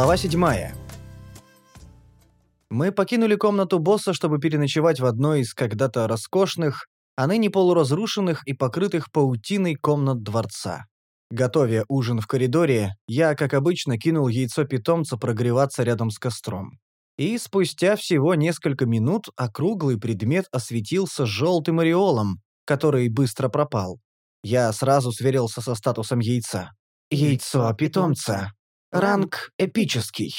Глава 7. Мы покинули комнату босса, чтобы переночевать в одной из когда-то роскошных, а ныне полуразрушенных и покрытых паутиной комнат дворца. Готовя ужин в коридоре, я, как обычно, кинул яйцо питомца прогреваться рядом с костром. И спустя всего несколько минут округлый предмет осветился желтым ореолом, который быстро пропал. Я сразу сверился со статусом яйца. Яйцо питомца. Ранг эпический.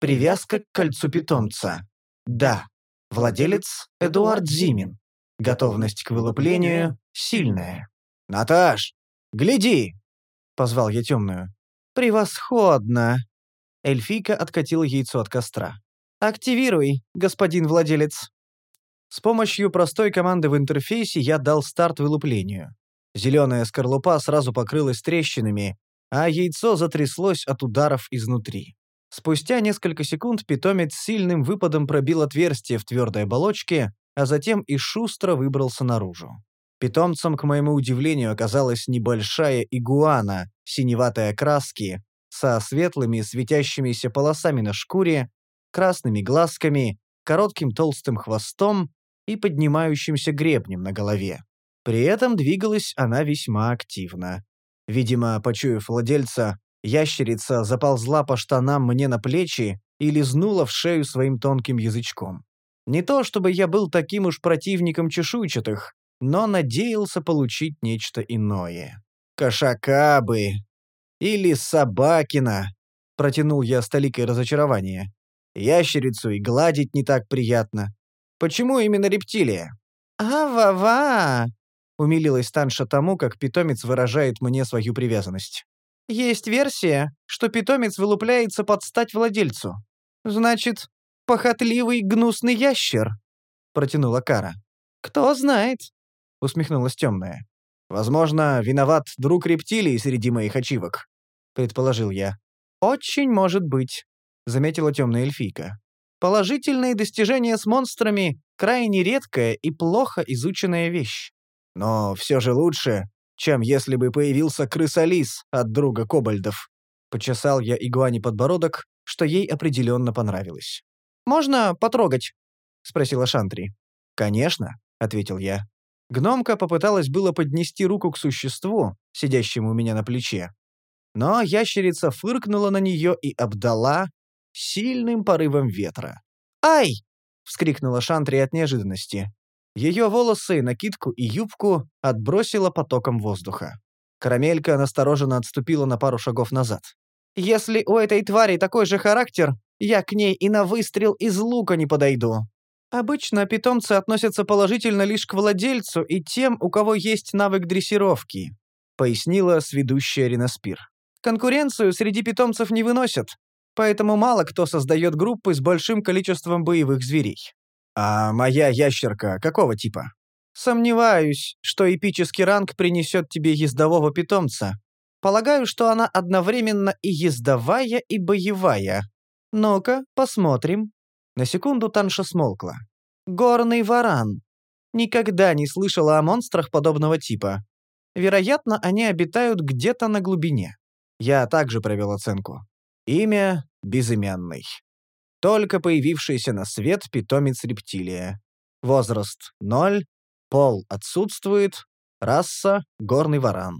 Привязка к кольцу питомца. Да. Владелец Эдуард Зимин. Готовность к вылуплению сильная. «Наташ, гляди!» — позвал я темную. «Превосходно!» Эльфийка откатила яйцо от костра. «Активируй, господин владелец». С помощью простой команды в интерфейсе я дал старт вылуплению. Зеленая скорлупа сразу покрылась трещинами, а яйцо затряслось от ударов изнутри. Спустя несколько секунд питомец сильным выпадом пробил отверстие в твердой оболочке, а затем и шустро выбрался наружу. Питомцем, к моему удивлению, оказалась небольшая игуана синеватой окраски со светлыми светящимися полосами на шкуре, красными глазками, коротким толстым хвостом и поднимающимся гребнем на голове. При этом двигалась она весьма активно. Видимо, почуяв владельца, ящерица заползла по штанам мне на плечи и лизнула в шею своим тонким язычком. Не то чтобы я был таким уж противником чешуйчатых, но надеялся получить нечто иное. «Кошака бы! Или собакина!» — протянул я с толикой разочарования. «Ящерицу и гладить не так приятно. Почему именно рептилия?» «А-ва-ва!» Умилилась Танша тому, как питомец выражает мне свою привязанность. «Есть версия, что питомец вылупляется под стать владельцу. Значит, похотливый гнусный ящер», — протянула Кара. «Кто знает», — усмехнулась темная. «Возможно, виноват друг рептилии среди моих ачивок», — предположил я. «Очень может быть», — заметила темная эльфийка. «Положительные достижения с монстрами — крайне редкая и плохо изученная вещь. Но все же лучше, чем если бы появился крысолис от друга кобальдов. Почесал я игуане подбородок, что ей определенно понравилось. «Можно потрогать?» — спросила Шантри. «Конечно», — ответил я. Гномка попыталась было поднести руку к существу, сидящему у меня на плече. Но ящерица фыркнула на нее и обдала сильным порывом ветра. «Ай!» — вскрикнула Шантри от неожиданности. Ее волосы, накидку и юбку отбросило потоком воздуха. Карамелька настороженно отступила на пару шагов назад. «Если у этой твари такой же характер, я к ней и на выстрел из лука не подойду». Обычно питомцы относятся положительно лишь к владельцу и тем, у кого есть навык дрессировки, пояснила сведущая Ренаспир. Конкуренцию среди питомцев не выносят, поэтому мало кто создает группы с большим количеством боевых зверей. «А моя ящерка какого типа?» «Сомневаюсь, что эпический ранг принесет тебе ездового питомца. Полагаю, что она одновременно и ездовая, и боевая. Ну-ка, посмотрим». На секунду Танша смолкла. «Горный варан. Никогда не слышала о монстрах подобного типа. Вероятно, они обитают где-то на глубине. Я также провел оценку. Имя — безымянный. Только появившийся на свет питомец рептилия. Возраст — 0, пол отсутствует, раса — горный варан.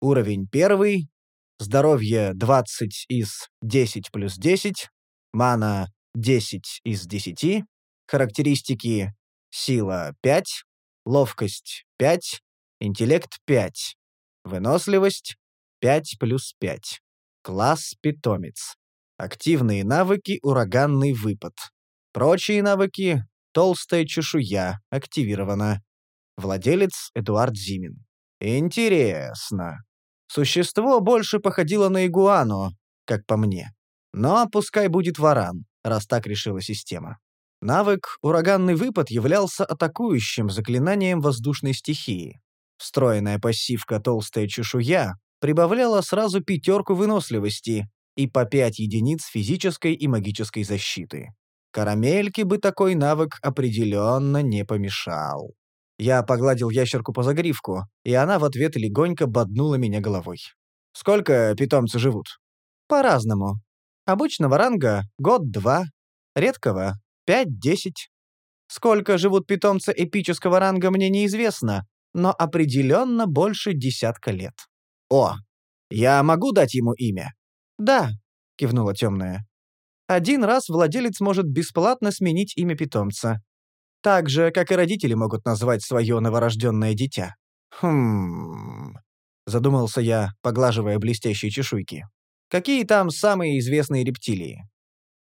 Уровень первый, здоровье 20 из 10 плюс 10, мана 10 из 10, характеристики сила 5, ловкость 5, интеллект 5, выносливость 5 плюс 5. Класс питомец. Активные навыки «Ураганный выпад». Прочие навыки «Толстая чешуя» активирована. Владелец Эдуард Зимин. Интересно. Существо больше походило на игуану, как по мне. Но пускай будет варан, раз так решила система. Навык «Ураганный выпад» являлся атакующим заклинанием воздушной стихии. Встроенная пассивка «Толстая чешуя» прибавляла сразу пятерку выносливости, и по 5 единиц физической и магической защиты. Карамельке бы такой навык определенно не помешал. Я погладил ящерку по загривку, и она в ответ легонько боднула меня головой. «Сколько питомцы живут?» «По-разному. Обычного ранга – год-два, редкого – пять-десять. Сколько живут питомцы эпического ранга, мне неизвестно, но определенно больше десятка лет. «О, я могу дать ему имя?» «Да», — кивнула темная. «Один раз владелец может бесплатно сменить имя питомца. Так же, как и родители могут назвать свое новорожденное дитя». «Хм...» — задумался я, поглаживая блестящие чешуйки. «Какие там самые известные рептилии?»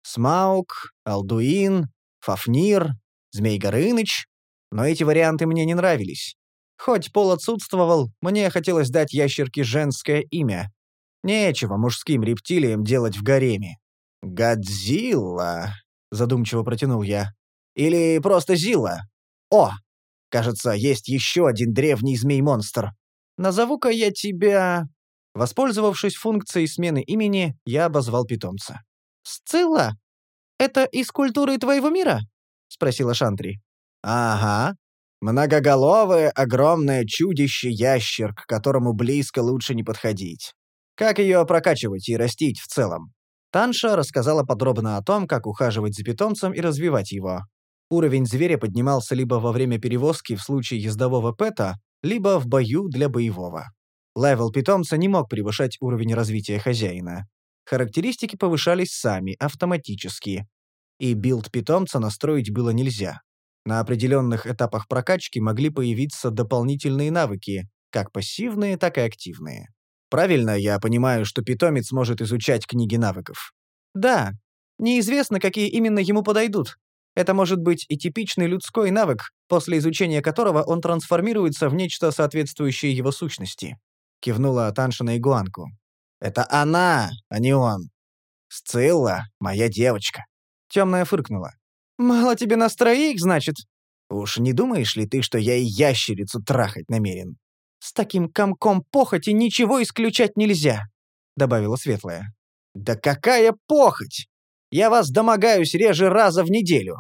«Смаук, Алдуин, Фафнир, Змей Горыныч. Но эти варианты мне не нравились. Хоть пол отсутствовал, мне хотелось дать ящерке женское имя. Нечего мужским рептилиям делать в гареме. «Годзилла», — задумчиво протянул я. «Или просто Зилла. О, кажется, есть еще один древний змей-монстр. Назову-ка я тебя...» Воспользовавшись функцией смены имени, я обозвал питомца. «Сцилла? Это из культуры твоего мира?» — спросила Шантри. «Ага. Многоголовое, огромное чудище-ящер, к которому близко лучше не подходить. Как ее прокачивать и растить в целом?» Танша рассказала подробно о том, как ухаживать за питомцем и развивать его. Уровень зверя поднимался либо во время перевозки в случае ездового пэта, либо в бою для боевого. Левел питомца не мог превышать уровень развития хозяина. Характеристики повышались сами, автоматически, и билд питомца настроить было нельзя. На определенных этапах прокачки могли появиться дополнительные навыки, как пассивные, так и активные. Правильно я понимаю, что питомец может изучать книги навыков? Да. Неизвестно, какие именно ему подойдут. Это может быть и типичный людской навык, после изучения которого он трансформируется в нечто соответствующее его сущности. Кивнула Танша на игуанку. Это она, а не он. Сцилла — моя девочка. Темная фыркнула. «Мало тебе нас троих, значит?» «Уж не думаешь ли ты, что я и ящерицу трахать намерен?» «С таким комком похоти ничего исключать нельзя», — добавила Светлая. «Да какая похоть! Я вас домогаюсь реже раза в неделю.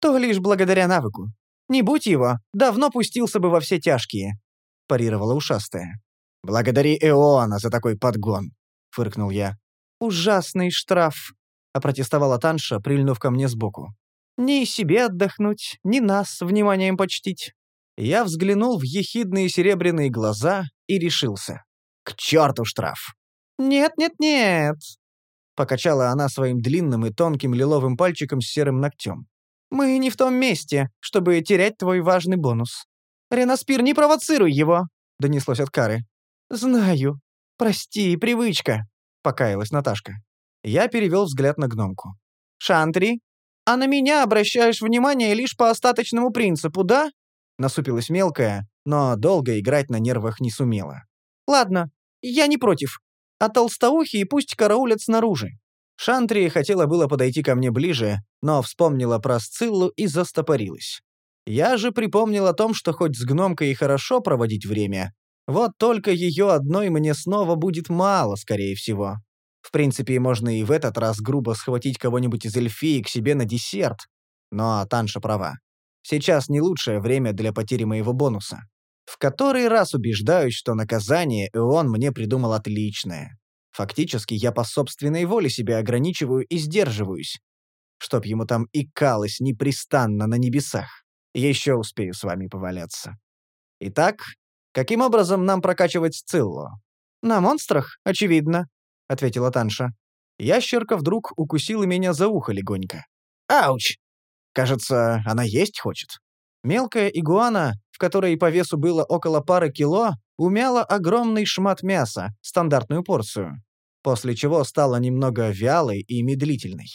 То лишь благодаря навыку. Не будь его, давно пустился бы во все тяжкие», — парировала ушастая. «Благодари Эона за такой подгон», — фыркнул я. «Ужасный штраф», — опротестовала Танша, прильнув ко мне сбоку. «Ни себе отдохнуть, ни нас вниманием почтить». Я взглянул в ехидные серебряные глаза и решился. «К черту штраф!» «Нет-нет-нет!» Покачала она своим длинным и тонким лиловым пальчиком с серым ногтем. «Мы не в том месте, чтобы терять твой важный бонус. Ренаспир, не провоцируй его!» — донеслось от Кары. «Знаю. Прости, привычка», — покаялась Наташка. Я перевел взгляд на гномку. «Шантри, а на меня обращаешь внимание лишь по остаточному принципу, да?» Насупилась мелкая, но долго играть на нервах не сумела. «Ладно, я не против. А толстоухие пусть караулят снаружи». Шантри хотела было подойти ко мне ближе, но вспомнила про Сциллу и застопорилась. Я же припомнил о том, что хоть с гномкой и хорошо проводить время, вот только ее одной мне снова будет мало, скорее всего. В принципе, можно и в этот раз грубо схватить кого-нибудь из эльфии к себе на десерт. Но Танша права. Сейчас не лучшее время для потери моего бонуса. В который раз убеждаюсь, что наказание и он мне придумал отличное. Фактически, я по собственной воле себя ограничиваю и сдерживаюсь. Чтоб ему там икалось непрестанно на небесах. Еще успею с вами поваляться. Итак, каким образом нам прокачивать Сциллу? На монстрах, очевидно. — ответила Танша. Ящерка вдруг укусила меня за ухо легонько. «Ауч! Кажется, она есть хочет». Мелкая игуана, в которой по весу было около пары кило, умяла огромный шмат мяса, стандартную порцию, после чего стала немного вялой и медлительной.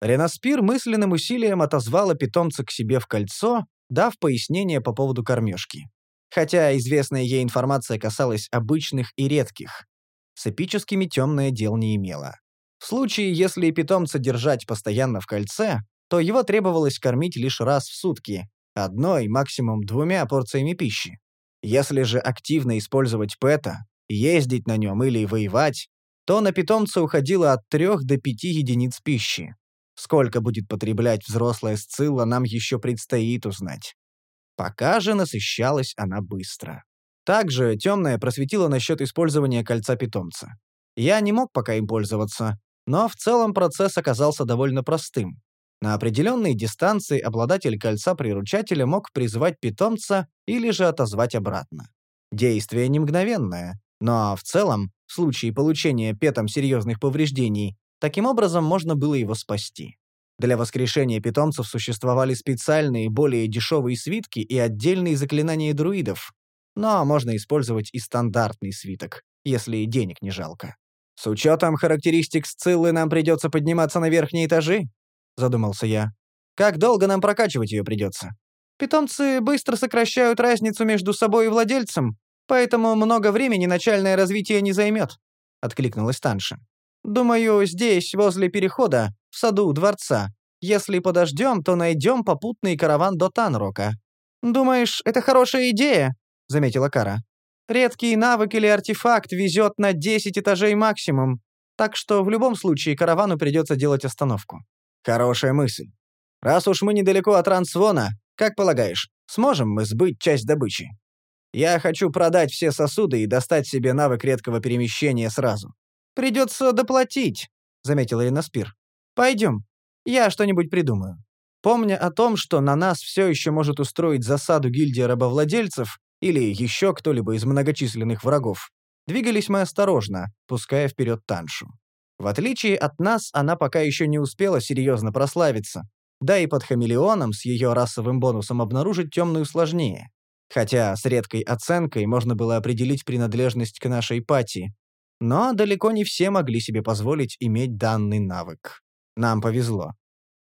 Ренаспир мысленным усилием отозвала питомца к себе в кольцо, дав пояснение по поводу кормежки. Хотя известная ей информация касалась обычных и редких, с эпическими темное дел не имело. В случае, если питомца держать постоянно в кольце, то его требовалось кормить лишь раз в сутки, одной, максимум двумя порциями пищи. Если же активно использовать пэта, ездить на нем или воевать, то на питомца уходило от 3 до 5 единиц пищи. Сколько будет потреблять взрослая сцилла, нам еще предстоит узнать. Пока же насыщалась она быстро. Также темная просветила насчет использования кольца питомца. Я не мог пока им пользоваться, Но в целом процесс оказался довольно простым. На определенной дистанции обладатель кольца приручателя мог призвать питомца или же отозвать обратно. Действие не мгновенное, но в целом, в случае получения петом серьезных повреждений, таким образом можно было его спасти. Для воскрешения питомцев существовали специальные, более дешевые свитки и отдельные заклинания друидов, но можно использовать и стандартный свиток, если денег не жалко. «С учетом характеристик Сциллы нам придется подниматься на верхние этажи?» — задумался я. «Как долго нам прокачивать ее придется?» «Питомцы быстро сокращают разницу между собой и владельцем, поэтому много времени начальное развитие не займет», — откликнулась Танша. «Думаю, здесь, возле перехода, в саду дворца. Если подождем, то найдем попутный караван до Танрока». «Думаешь, это хорошая идея?» — заметила Кара. «Редкий навык или артефакт везет на 10 этажей максимум, так что в любом случае каравану придется делать остановку». «Хорошая мысль. Раз уж мы недалеко от Рансвона, как полагаешь, сможем мы сбыть часть добычи? Я хочу продать все сосуды и достать себе навык редкого перемещения сразу». «Придется доплатить», — заметила Ренаспир. «Пойдем. Я что-нибудь придумаю». Помня о том, что на нас все еще может устроить засаду гильдия рабовладельцев или еще кто-либо из многочисленных врагов, двигались мы осторожно, пуская вперед Таншу. В отличие от нас, она пока еще не успела серьезно прославиться, да и под хамелеоном с ее расовым бонусом обнаружить темную сложнее. Хотя с редкой оценкой можно было определить принадлежность к нашей пати. Но далеко не все могли себе позволить иметь данный навык. Нам повезло.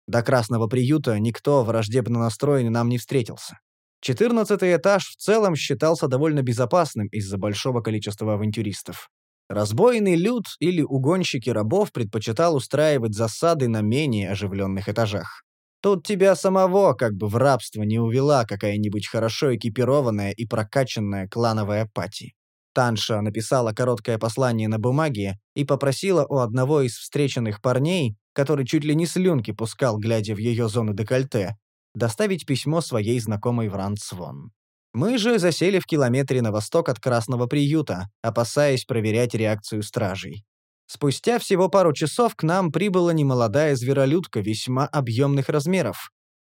До Красного приюта никто враждебно настроенный нам не встретился. Четырнадцатый этаж в целом считался довольно безопасным из-за большого количества авантюристов. Разбойный люд или угонщики рабов предпочитал устраивать засады на менее оживленных этажах. Тут тебя самого как бы в рабство не увела какая-нибудь хорошо экипированная и прокачанная клановая пати. Танша написала короткое послание на бумаге и попросила у одного из встреченных парней, который чуть ли не слюнки пускал, глядя в ее зону декольте, доставить письмо своей знакомой в Рансвон. Мы же засели в километре на восток от Красного приюта, опасаясь проверять реакцию стражей. Спустя всего пару часов к нам прибыла немолодая зверолюдка весьма объемных размеров.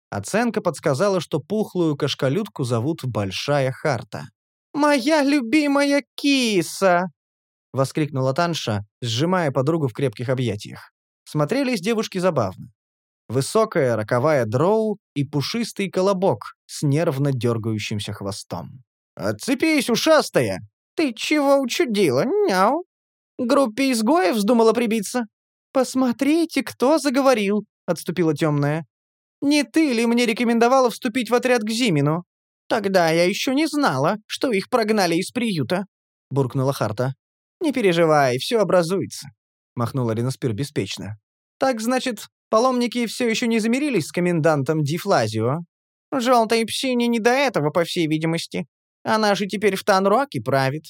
Оценка подсказала, что пухлую кошколюдку зовут Большая Харта. «Моя любимая киса!» — воскликнула Танша, сжимая подругу в крепких объятиях. Смотрелись девушки забавно. Высокая роковая дроу и пушистый колобок с нервно дергающимся хвостом. «Отцепись, ушастая!» «Ты чего учудила, няу?» «Группе изгоев вздумала прибиться?» «Посмотрите, кто заговорил!» — отступила темная. «Не ты ли мне рекомендовала вступить в отряд к Зимину?» «Тогда я еще не знала, что их прогнали из приюта», — буркнула Харта. «Не переживай, все образуется», — махнула Ренаспир беспечно. «Так, значит, паломники все еще не замирились с комендантом Дифлазио?» «Желтой псине не до этого, по всей видимости. Она же теперь в Танроке правит».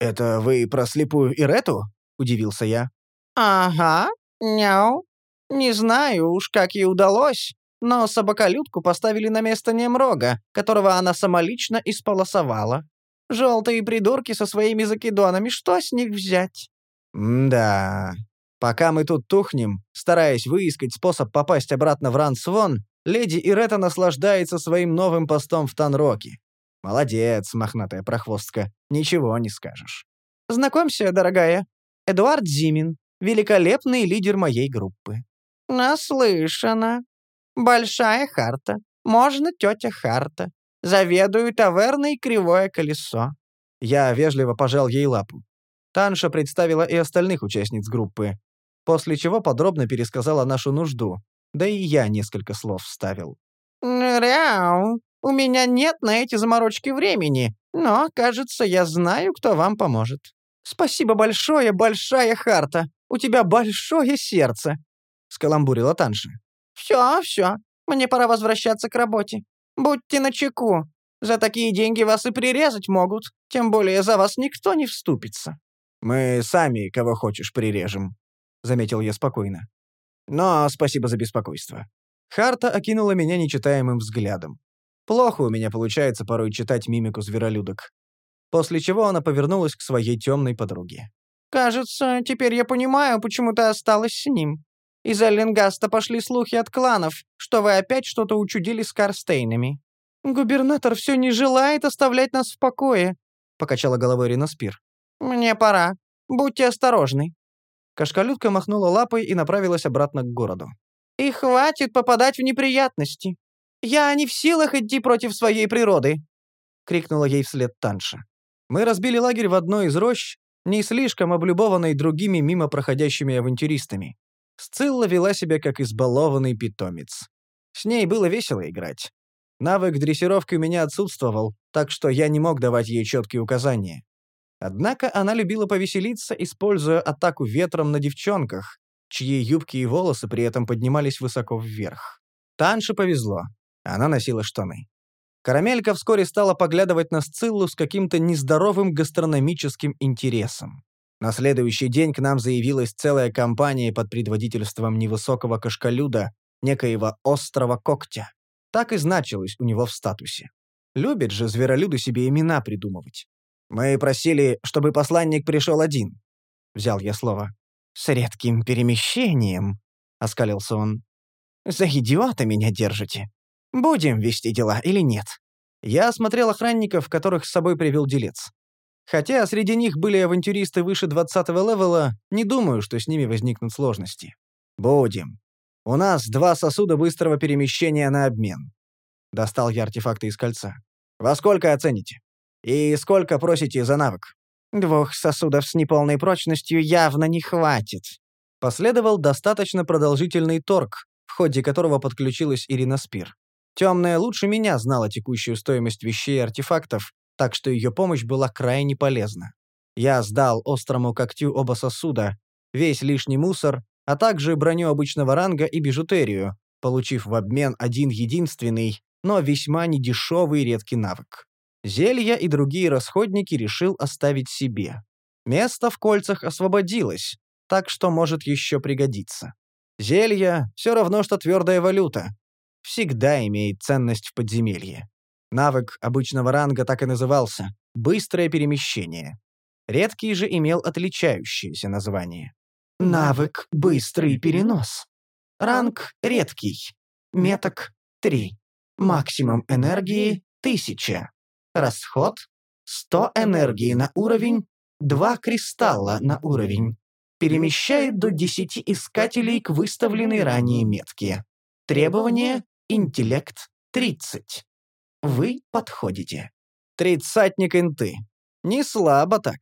«Это вы про слепую Ирету?» — удивился я. «Ага, няу. Не знаю уж, как ей удалось, но собаколюдку поставили на место Немрога, которого она самолично исполосовала. Желтые придурки со своими закидонами, что с них взять? да. Пока мы тут тухнем, стараясь выискать способ попасть обратно в Рансвон, леди Ирета наслаждается своим новым постом в Танроке. Молодец, мохнатая прохвостка, ничего не скажешь. Знакомься, дорогая, Эдуард Зимин, великолепный лидер моей группы. Наслышана, Большая Харта. Можно тетя Харта. Заведую таверной Кривое Колесо». Я вежливо пожал ей лапу. Танша представила и остальных участниц группы, после чего подробно пересказала нашу нужду, да и я несколько слов вставил. «Ряу, у меня нет на эти заморочки времени, но, кажется, я знаю, кто вам поможет. Спасибо большое, Большая Харта, у тебя большое сердце», — скаламбурила Танша. «Все, все, мне пора возвращаться к работе. Будьте начеку. За такие деньги вас и прирезать могут, тем более за вас никто не вступится». «Мы сами кого хочешь прирежем», — заметил я спокойно. «Но спасибо за беспокойство». Харта окинула меня нечитаемым взглядом. Плохо у меня получается порой читать мимику зверолюдок. После чего она повернулась к своей темной подруге. «Кажется, теперь я понимаю, почему ты осталась с ним. Из Эллингаста пошли слухи от кланов, что вы опять что-то учудили с Карстейнами. Губернатор все не желает оставлять нас в покое», — покачала головой Ринаспир. «Мне пора. Будьте осторожны». Кашкалютка махнула лапой и направилась обратно к городу. «И хватит попадать в неприятности. Я не в силах идти против своей природы», — крикнула ей вслед Танша. Мы разбили лагерь в одной из рощ, не слишком облюбованной другими мимо проходящими авантюристами. Сцилла вела себя как избалованный питомец. С ней было весело играть. Навык дрессировки у меня отсутствовал, так что я не мог давать ей четкие указания. Однако она любила повеселиться, используя атаку ветром на девчонках, чьи юбки и волосы при этом поднимались высоко вверх. Танше повезло. Она носила штаны. Карамелька вскоре стала поглядывать на Сциллу с каким-то нездоровым гастрономическим интересом. На следующий день к нам заявилась целая компания под предводительством невысокого кашкалюда, некоего острого когтя. Так и значилось у него в статусе. Любят же зверолюды себе имена придумывать. Мы просили, чтобы посланник пришел один. Взял я слово. С редким перемещением, оскалился он. За идиота меня держите. Будем вести дела или нет? Я осмотрел охранников, которых с собой привел делец. Хотя среди них были авантюристы выше 20-го левела, не думаю, что с ними возникнут сложности. Будем. У нас два сосуда быстрого перемещения на обмен. Достал я артефакты из кольца. Во сколько оцените? И сколько просите за навык? Двух сосудов с неполной прочностью явно не хватит. Последовал достаточно продолжительный торг, в ходе которого подключилась Ирина Спир. Темная лучше меня знала текущую стоимость вещей и артефактов, так что ее помощь была крайне полезна. Я сдал острому когтю оба сосуда, весь лишний мусор, а также броню обычного ранга и бижутерию, получив в обмен один единственный, но весьма недешевый редкий навык. Зелья и другие расходники решил оставить себе. Место в кольцах освободилось, так что может еще пригодиться. Зелья — все равно, что твердая валюта всегда имеет ценность в подземелье. Навык обычного ранга так и назывался — «быстрое перемещение». Редкий же имел отличающееся название. Навык «быстрый перенос». Ранг «редкий». Меток — 3. Максимум энергии — 1000. Расход — 100 энергии на уровень, 2 кристалла на уровень. Перемещает до 10 искателей к выставленной ранее метке. Требование Интеллект 30. Вы подходите. Тридцатник инты. Не слабо так.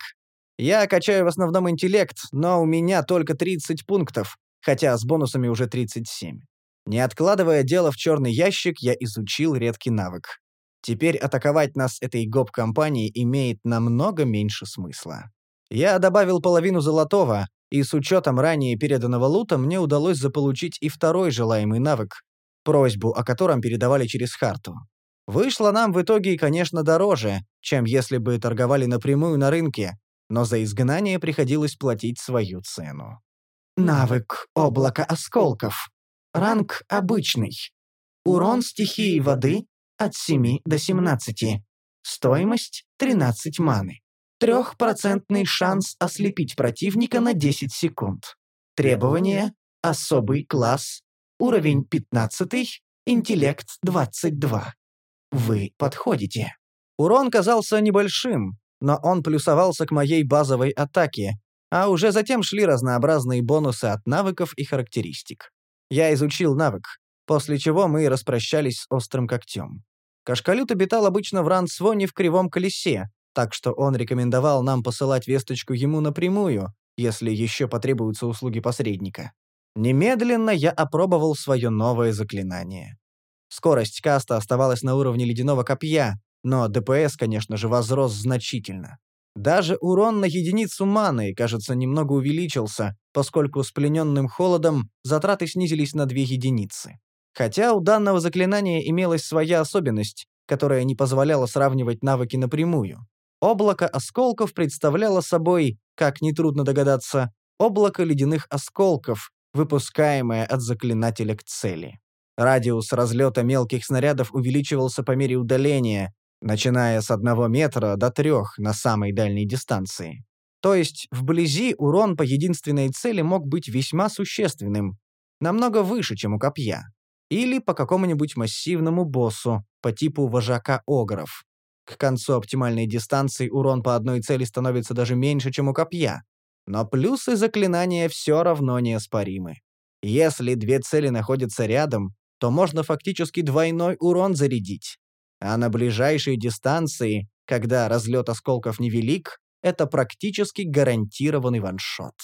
Я качаю в основном интеллект, но у меня только 30 пунктов, хотя с бонусами уже 37. Не откладывая дело в черный ящик, я изучил редкий навык. Теперь атаковать нас этой гоп-компанией имеет намного меньше смысла. Я добавил половину золотого, и с учетом ранее переданного лута мне удалось заполучить и второй желаемый навык, просьбу о котором передавали через Харту. Вышло нам в итоге, конечно, дороже, чем если бы торговали напрямую на рынке, но за изгнание приходилось платить свою цену. Навык облака осколков. Ранг обычный. Урон стихии воды от 7 до 17. Стоимость 13 маны. Трехпроцентный шанс ослепить противника на 10 секунд. Требование – особый класс Уровень 15, интеллект 22. Вы подходите. Урон казался небольшим, но он плюсовался к моей базовой атаке, а уже затем шли разнообразные бонусы от навыков и характеристик. Я изучил навык, после чего мы распрощались с острым когтем. Кашкалют обитал обычно в Рансвоне в Кривом Колесе, так что он рекомендовал нам посылать весточку ему напрямую, если еще потребуются услуги посредника. Немедленно я опробовал свое новое заклинание. Скорость каста оставалась на уровне ледяного копья, но ДПС, конечно же, возрос значительно. Даже урон на единицу маны, кажется, немного увеличился, поскольку с плененным холодом затраты снизились на две единицы. Хотя у данного заклинания имелась своя особенность, которая не позволяла сравнивать навыки напрямую. Облако осколков представляло собой, как нетрудно догадаться, облако ледяных осколков, выпускаемое от заклинателя к цели. Радиус разлета мелких снарядов увеличивался по мере удаления, начиная с одного метра до трех на самой дальней дистанции. То есть вблизи урон по единственной цели мог быть весьма существенным, намного выше, чем у копья. Или по какому-нибудь массивному боссу, по типу вожака огров. К концу оптимальной дистанции урон по одной цели становится даже меньше, чем у копья. Но плюсы заклинания все равно неоспоримы. Если две цели находятся рядом, то можно фактически двойной урон зарядить. А на ближайшей дистанции, когда разлет осколков невелик, это практически гарантированный ваншот.